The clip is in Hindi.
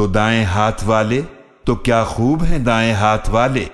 तो दाएँ हाथ वाले तो क्या खूब हैं दाएँ हाथ वाले?